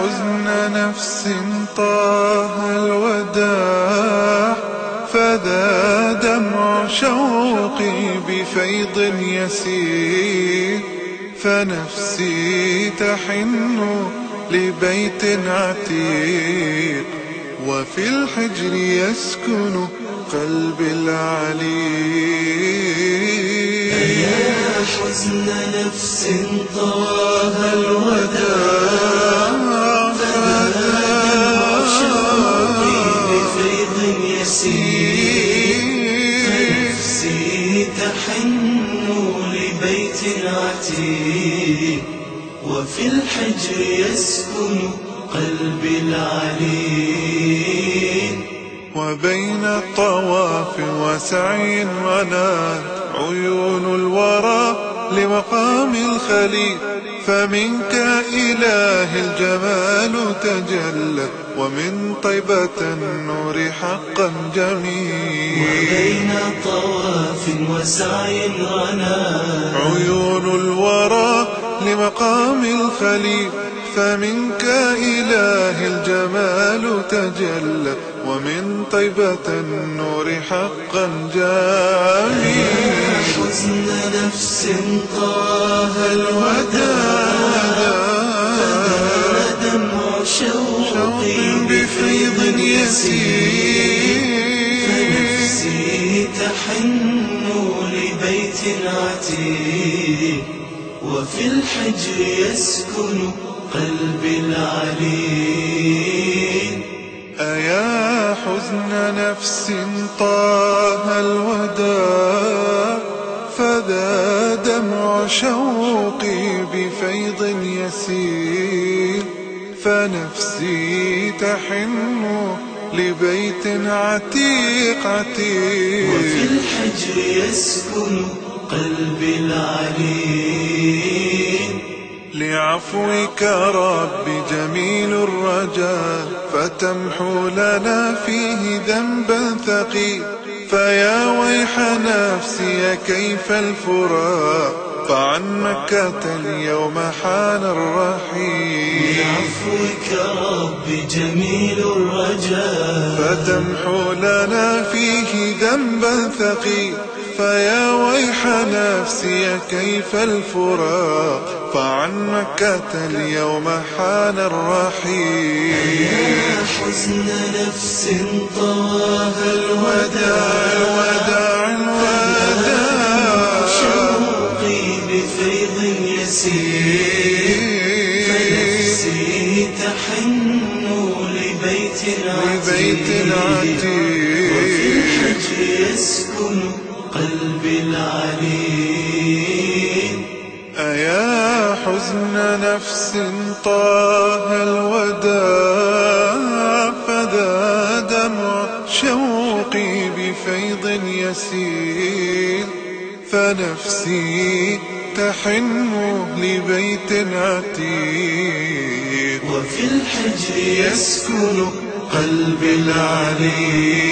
حزن نفس طاه الوداع فذا دمع شوقي بفيض يسير فنفسي تحن لبيت عتيق وفي الحجر يسكن قلبي العليل يا حزن نفس طاه الوداع عتيق وفي الحجر يسكن قلبي العليل وبين طواف وسعي ونال عيون الورى لمقام الخليل. فمنك إله الجمال تجلى ومن طيبة النور حقا جميل. وبين طواف وسعي ونال عيون الورى لمقام الخليل فمنك إله الجمال تجلى ومن طيبة النور حقا جميل حزن نفس طاه الوداع دمع شوقي بفيض يسير. فنفسي تحن لبيت عتيق وفي الحجر يسكن قلبي العليل أيا حزن نفس طاه الوداع فذا دمع شوقي بفيض يسير. فنفسي تحن لبيت عتيق عتيق. الحجر يسكن قلبي العليل لعفوك رب جميل الرجاء فتمحو لنا فيه ذنبا ثقيل. فيا ويح نفسي كيف الفراق فعن مكة اليوم حان الرحيل. بعفوك رب جميل الرجاء. فتمحو لنا فيه ذنبا ثقيل. فيا ويح نفسي كيف الفراق. فعن مكة اليوم حان الرحيل. يا حزن نفس الوداع الوداع. يسير. فنفسي تحن لبيت لبيت عتيق عتيق. وفي الحجر يسكن قلبي العليل أيا حزن نفس طاه الوداع فذا دمع شوقي بفيض يسير. فنفسي تحن لبيت عتيق. وفي الحجر يسكن قلبي العليل